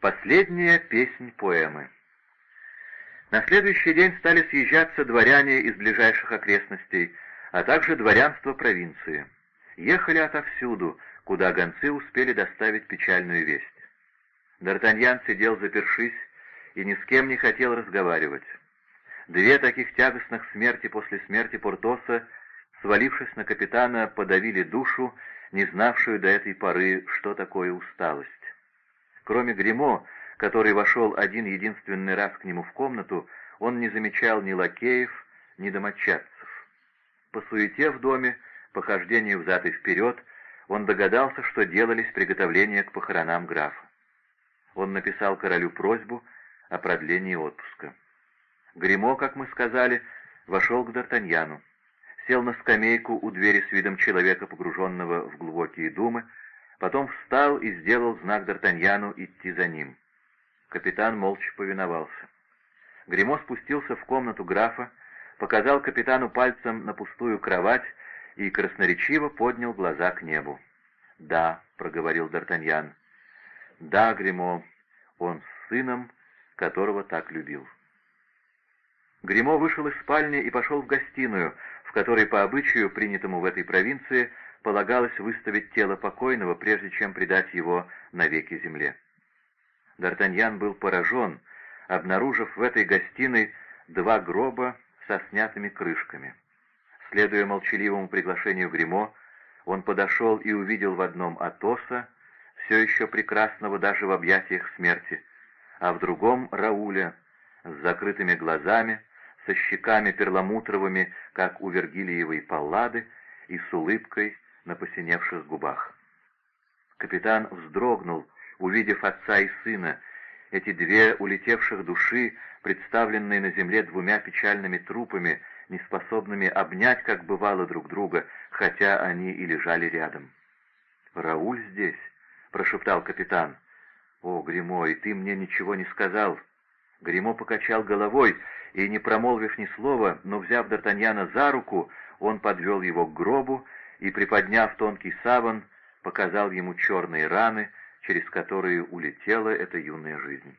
Последняя песнь поэмы. На следующий день стали съезжаться дворяне из ближайших окрестностей, а также дворянство провинции. Ехали отовсюду, куда гонцы успели доставить печальную весть. Д'Артаньян сидел запершись и ни с кем не хотел разговаривать. Две таких тягостных смерти после смерти Портоса, свалившись на капитана, подавили душу, не знавшую до этой поры, что такое усталость. Кроме Гремо, который вошел один единственный раз к нему в комнату, он не замечал ни лакеев, ни домочадцев. По суете в доме, по хождению взад и вперед, он догадался, что делались приготовления к похоронам графа. Он написал королю просьбу о продлении отпуска. Гремо, как мы сказали, вошел к Д'Артаньяну, сел на скамейку у двери с видом человека, погруженного в глубокие думы, Потом встал и сделал знак Д'Артаньяну идти за ним. Капитан молча повиновался. Гремо спустился в комнату графа, показал капитану пальцем на пустую кровать и красноречиво поднял глаза к небу. «Да», — проговорил Д'Артаньян, — «да, Гремо, он с сыном, которого так любил». Гремо вышел из спальни и пошел в гостиную, в которой по обычаю, принятому в этой провинции, полагалось выставить тело покойного, прежде чем предать его навеки земле. Д'Артаньян был поражен, обнаружив в этой гостиной два гроба со снятыми крышками. Следуя молчаливому приглашению Гримо, он подошел и увидел в одном Атоса, все еще прекрасного даже в объятиях смерти, а в другом Рауля, с закрытыми глазами, со щеками перламутровыми, как у Вергилиевой паллады, и с улыбкой, на посиневших губах. Капитан вздрогнул, увидев отца и сына, эти две улетевших души, представленные на земле двумя печальными трупами, неспособными обнять, как бывало, друг друга, хотя они и лежали рядом. «Рауль здесь», — прошептал капитан. «О, Гремо, и ты мне ничего не сказал». Гремо покачал головой и, не промолвив ни слова, но взяв Д'Артаньяна за руку, он подвел его к гробу и, приподняв тонкий саван, показал ему черные раны, через которые улетела эта юная жизнь.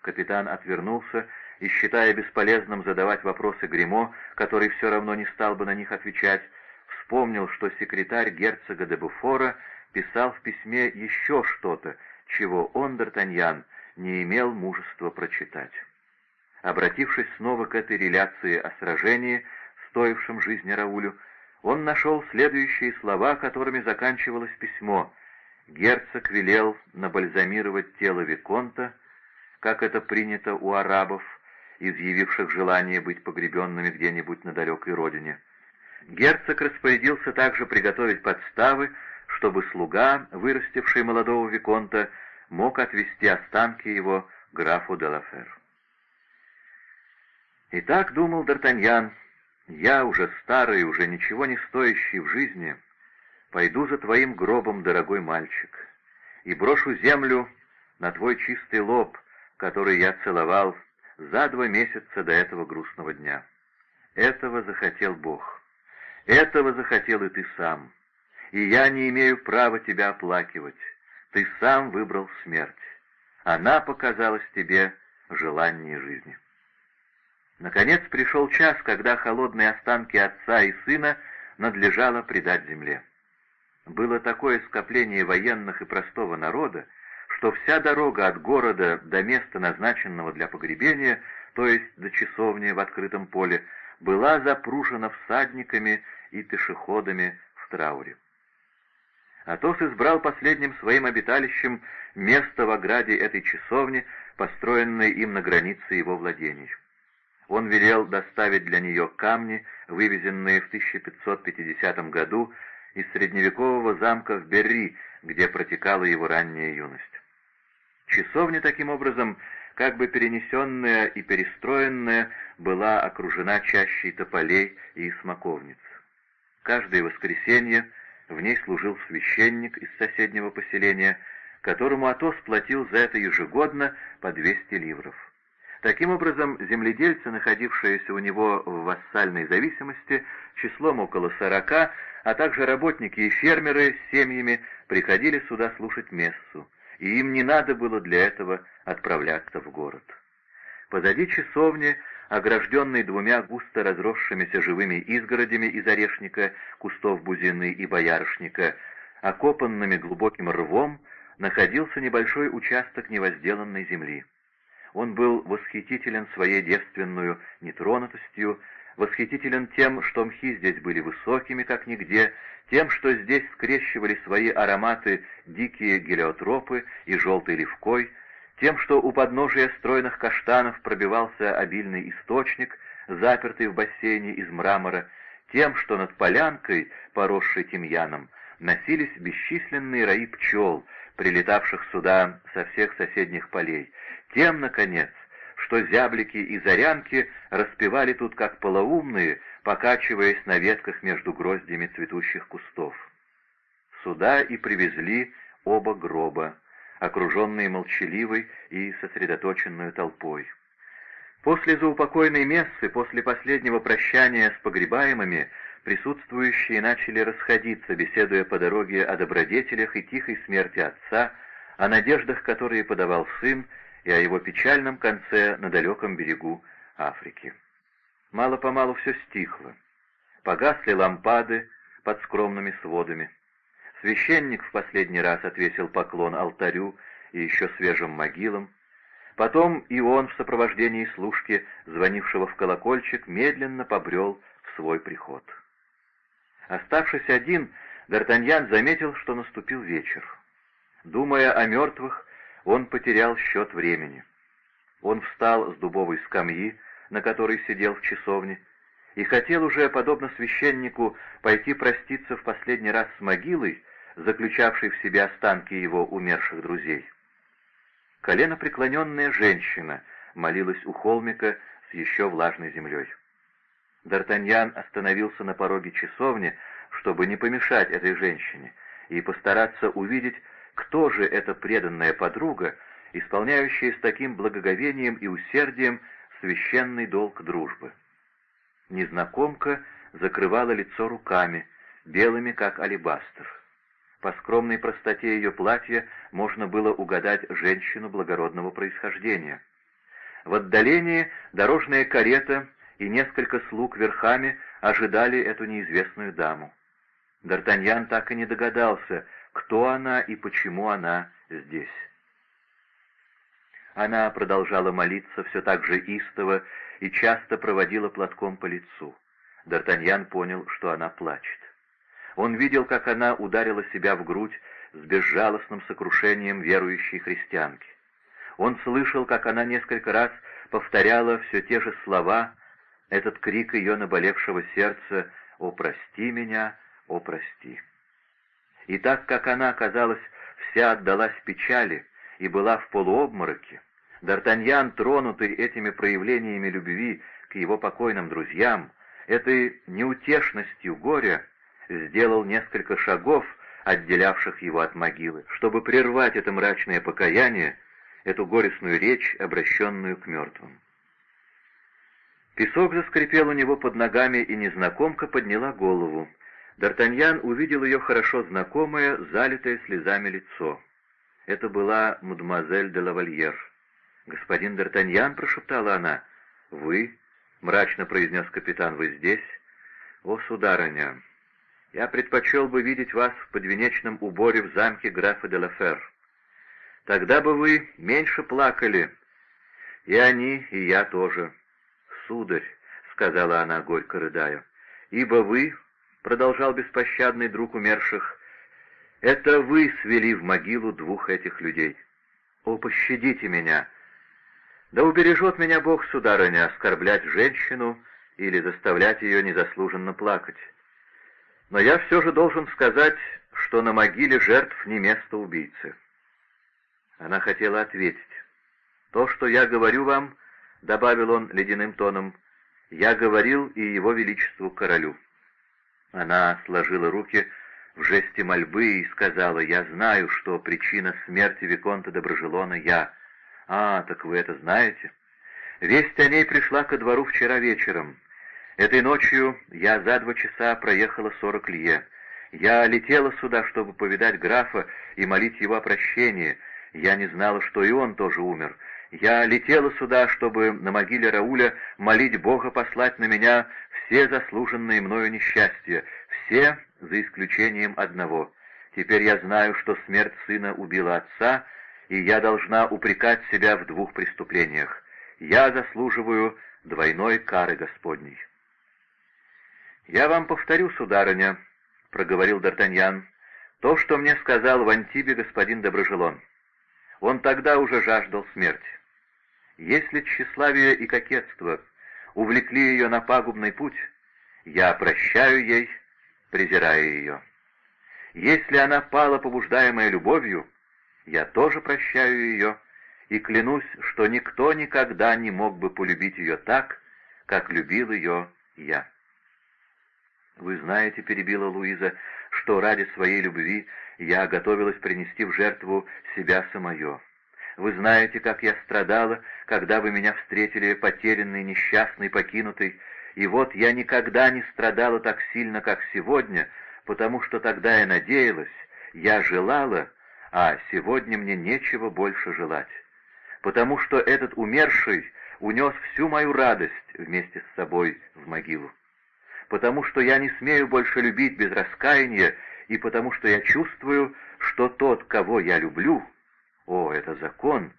Капитан отвернулся и, считая бесполезным задавать вопросы Гремо, который все равно не стал бы на них отвечать, вспомнил, что секретарь герцога де Буфора писал в письме еще что-то, чего он, Д'Артаньян, не имел мужества прочитать. Обратившись снова к этой реляции о сражении, стоившем жизни Раулю, он нашел следующие слова, которыми заканчивалось письмо. Герцог велел набальзамировать тело Виконта, как это принято у арабов, изъявивших желание быть погребенными где-нибудь на далекой родине. Герцог распорядился также приготовить подставы, чтобы слуга, вырастивший молодого Виконта, мог отвезти останки его графу де Лафер. И так думал Д'Артаньян, я, уже старый, уже ничего не стоящий в жизни, пойду за твоим гробом, дорогой мальчик, и брошу землю на твой чистый лоб, который я целовал за два месяца до этого грустного дня. Этого захотел Бог. Этого захотел и ты сам. И я не имею права тебя оплакивать. Ты сам выбрал смерть. Она показалась тебе желанием жизни. Наконец пришел час, когда холодные останки отца и сына надлежало предать земле. Было такое скопление военных и простого народа, что вся дорога от города до места, назначенного для погребения, то есть до часовни в открытом поле, была запружена всадниками и пешеходами в трауре. Атос избрал последним своим обиталищем место в ограде этой часовни, построенной им на границе его владений. Он велел доставить для нее камни, вывезенные в 1550 году из средневекового замка в Берри, где протекала его ранняя юность. Часовня, таким образом, как бы перенесенная и перестроенная, была окружена чащей тополей и смоковниц. Каждое воскресенье в ней служил священник из соседнего поселения, которому Атос платил за это ежегодно по 200 ливров. Таким образом, земледельцы, находившиеся у него в вассальной зависимости, числом около сорока, а также работники и фермеры с семьями приходили сюда слушать мессу, и им не надо было для этого отправляться в город. Позади часовни, огражденной двумя густо разросшимися живыми изгородями из орешника, кустов бузины и боярышника, окопанными глубоким рвом, находился небольшой участок невозделанной земли. Он был восхитителен своей девственную нетронутостью, восхитителен тем, что мхи здесь были высокими, как нигде, тем, что здесь скрещивали свои ароматы дикие гелиотропы и желтой левкой, тем, что у подножия стройных каштанов пробивался обильный источник, запертый в бассейне из мрамора, тем, что над полянкой, поросшей тимьяном, носились бесчисленные раи пчел, прилетавших сюда со всех соседних полей, тем, наконец, что зяблики и зарянки распевали тут как полоумные, покачиваясь на ветках между гроздями цветущих кустов. Сюда и привезли оба гроба, окруженные молчаливой и сосредоточенной толпой. После заупокойной мессы, после последнего прощания с погребаемыми, присутствующие начали расходиться, беседуя по дороге о добродетелях и тихой смерти отца, о надеждах, которые подавал сын, и о его печальном конце на далеком берегу Африки. Мало-помалу все стихло. Погасли лампады под скромными сводами. Священник в последний раз отвесил поклон алтарю и еще свежим могилам. Потом и он в сопровождении служки, звонившего в колокольчик, медленно побрел в свой приход. Оставшись один, Д'Артаньян заметил, что наступил вечер. Думая о мертвых, он потерял счет времени. Он встал с дубовой скамьи, на которой сидел в часовне, и хотел уже, подобно священнику, пойти проститься в последний раз с могилой, заключавшей в себе останки его умерших друзей. Колено преклоненная женщина молилась у холмика с еще влажной землей. Д'Артаньян остановился на пороге часовни, чтобы не помешать этой женщине, и постараться увидеть, кто же эта преданная подруга, исполняющая с таким благоговением и усердием священный долг дружбы? Незнакомка закрывала лицо руками, белыми, как алебастр. По скромной простоте ее платья можно было угадать женщину благородного происхождения. В отдалении дорожная карета и несколько слуг верхами ожидали эту неизвестную даму. Д'Артаньян так и не догадался, кто она и почему она здесь. Она продолжала молиться все так же истово и часто проводила платком по лицу. Д'Артаньян понял, что она плачет. Он видел, как она ударила себя в грудь с безжалостным сокрушением верующей христианки. Он слышал, как она несколько раз повторяла все те же слова, этот крик ее наболевшего сердца «О, прости меня, о, прости!» И так как она, казалось, вся отдалась печали и была в полуобмороке, Д'Артаньян, тронутый этими проявлениями любви к его покойным друзьям, этой неутешностью горя, сделал несколько шагов, отделявших его от могилы, чтобы прервать это мрачное покаяние, эту горестную речь, обращенную к мертвым. Песок заскрипел у него под ногами, и незнакомка подняла голову. Д'Артаньян увидел ее хорошо знакомое, залитое слезами лицо. Это была мадемуазель де лавальер. «Господин Д'Артаньян», — прошептала она, — «вы?» — мрачно произнес капитан, — «вы здесь?» «О, сударыня, я предпочел бы видеть вас в подвенечном уборе в замке графа де Лафер. Тогда бы вы меньше плакали, и они, и я тоже. Сударь, — сказала она, горько рыдая, — ибо вы, продолжал беспощадный друг умерших, — «это вы свели в могилу двух этих людей. О, пощадите меня! Да убережет меня Бог, сударыня, оскорблять женщину или заставлять ее незаслуженно плакать. Но я все же должен сказать, что на могиле жертв не место убийцы». Она хотела ответить. «То, что я говорю вам, — добавил он ледяным тоном, — я говорил и его величеству королю». Она сложила руки в жесте мольбы и сказала, «Я знаю, что причина смерти Виконта Доброжелона я». «А, так вы это знаете?» «Весть о ней пришла ко двору вчера вечером. Этой ночью я за два часа проехала сорок лье. Я летела сюда, чтобы повидать графа и молить его о прощении. Я не знала, что и он тоже умер. Я летела сюда, чтобы на могиле Рауля молить Бога послать на меня все заслуженные мною несчастья, все за исключением одного. Теперь я знаю, что смерть сына убила отца, и я должна упрекать себя в двух преступлениях. Я заслуживаю двойной кары Господней. «Я вам повторю, сударыня», — проговорил Д'Артаньян, — «то, что мне сказал в Антибе господин Доброжелон. Он тогда уже жаждал смерти. Если тщеславие и кокетство увлекли ее на пагубный путь, я прощаю ей, презирая ее. Если она пала, побуждаемая любовью, я тоже прощаю ее и клянусь, что никто никогда не мог бы полюбить ее так, как любил ее я. «Вы знаете, — перебила Луиза, — что ради своей любви я готовилась принести в жертву себя самое. Вы знаете, как я страдала, когда вы меня встретили потерянной, несчастной, покинутой, и вот я никогда не страдала так сильно, как сегодня, потому что тогда я надеялась, я желала, а сегодня мне нечего больше желать, потому что этот умерший унес всю мою радость вместе с собой в могилу, потому что я не смею больше любить без раскаяния, и потому что я чувствую, что тот, кого я люблю, о, это закон,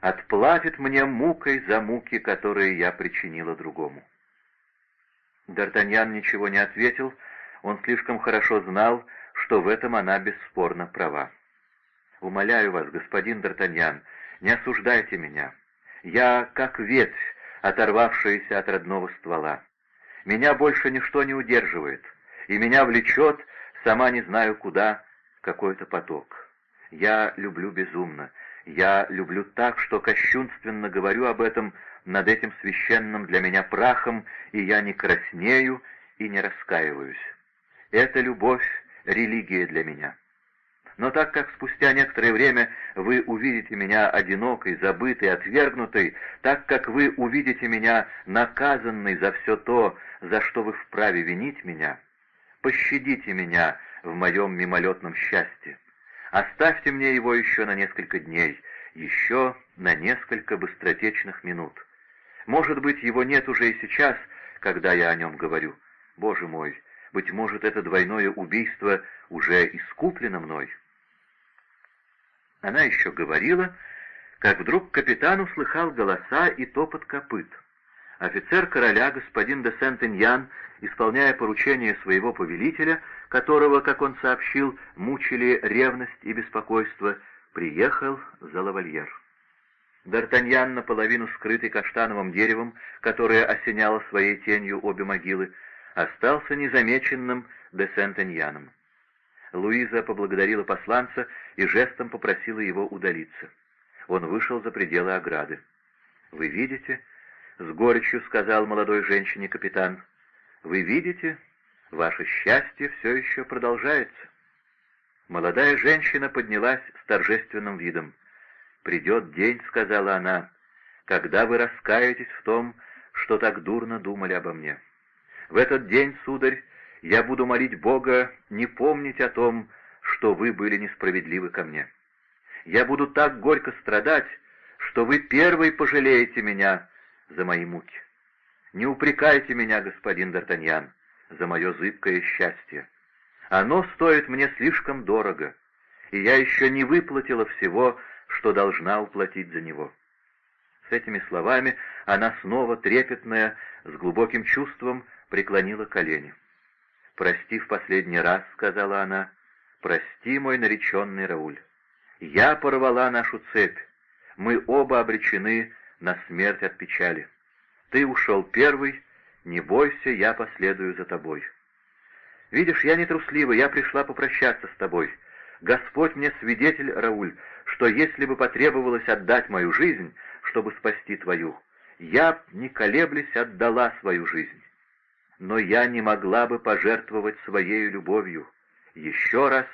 отплатит мне мукой за муки, которые я причинила другому. Д'Артаньян ничего не ответил, он слишком хорошо знал, что в этом она бесспорно права. Умоляю вас, господин Д'Артаньян, не осуждайте меня. Я как ветвь, оторвавшаяся от родного ствола. Меня больше ничто не удерживает, и меня влечет, сама не знаю куда, какой-то поток. Я люблю безумно. Я люблю так, что кощунственно говорю об этом над этим священным для меня прахом, и я не краснею и не раскаиваюсь. Эта любовь — религия для меня. Но так как спустя некоторое время вы увидите меня одинокой, забытой, отвергнутой, так как вы увидите меня наказанной за все то, за что вы вправе винить меня, пощадите меня в моем мимолетном счастье. Оставьте мне его еще на несколько дней, еще на несколько быстротечных минут. Может быть, его нет уже и сейчас, когда я о нем говорю. Боже мой, быть может, это двойное убийство уже искуплено мной». Она еще говорила, как вдруг капитан услыхал голоса и топот копыт. Офицер короля, господин де Сент-Иньян, исполняя поручение своего повелителя, которого, как он сообщил, мучили ревность и беспокойство, приехал за лавальер. Д'Артаньян, наполовину скрытый каштановым деревом, которое осеняло своей тенью обе могилы, остался незамеченным де Сент-Иньяном. Луиза поблагодарила посланца и жестом попросила его удалиться. Он вышел за пределы ограды. «Вы видите?» — с горечью сказал молодой женщине капитан. «Вы видите? Ваше счастье все еще продолжается». Молодая женщина поднялась с торжественным видом. «Придет день», — сказала она, — «когда вы раскаетесь в том, что так дурно думали обо мне. В этот день, сударь, я буду молить Бога не помнить о том, что вы были несправедливы ко мне. Я буду так горько страдать, что вы первый пожалеете меня за мои муки. Не упрекайте меня, господин Д'Артаньян, за мое зыбкое счастье. Оно стоит мне слишком дорого, и я еще не выплатила всего, что должна уплатить за него. С этими словами она снова, трепетная, с глубоким чувством, преклонила колени. «Прости в последний раз», — сказала она, — «прости, мой нареченный Рауль. Я порвала нашу цепь. Мы оба обречены на смерть от печали. Ты ушел первый, не бойся, я последую за тобой. Видишь, я не труслива, я пришла попрощаться с тобой. Господь мне свидетель, Рауль, что если бы потребовалось отдать мою жизнь, чтобы спасти твою, я, не колеблясь, отдала свою жизнь но я не могла бы пожертвовать своей любовью. Еще раз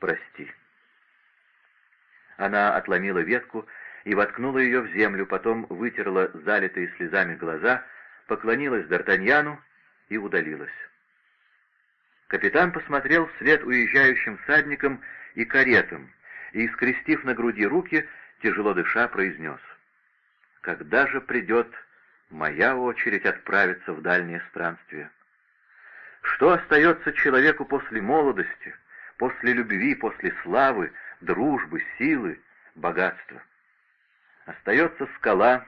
прости». Она отломила ветку и воткнула ее в землю, потом вытерла залитые слезами глаза, поклонилась Д'Артаньяну и удалилась. Капитан посмотрел вслед уезжающим всадникам и каретам, и, скрестив на груди руки, тяжело дыша, произнес. «Когда же придет моя очередь отправиться в дальнее странствие? Что остается человеку после молодости, после любви, после славы, дружбы, силы, богатства? Остается скала,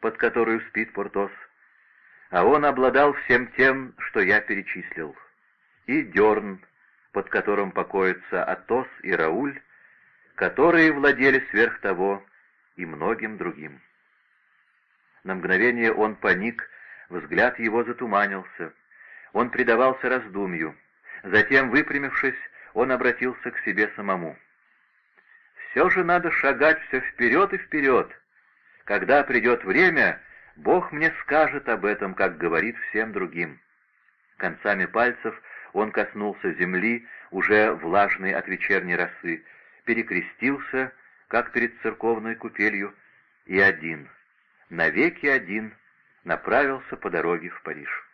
под которую спит Портос, а он обладал всем тем, что я перечислил, и дерн, под которым покоятся Атос и Рауль, которые владели сверх того и многим другим. На мгновение он паник, взгляд его затуманился. Он предавался раздумью. Затем, выпрямившись, он обратился к себе самому. «Все же надо шагать все вперед и вперед. Когда придет время, Бог мне скажет об этом, как говорит всем другим». Концами пальцев он коснулся земли, уже влажной от вечерней росы, перекрестился, как перед церковной купелью, и один, навеки один, направился по дороге в Париж.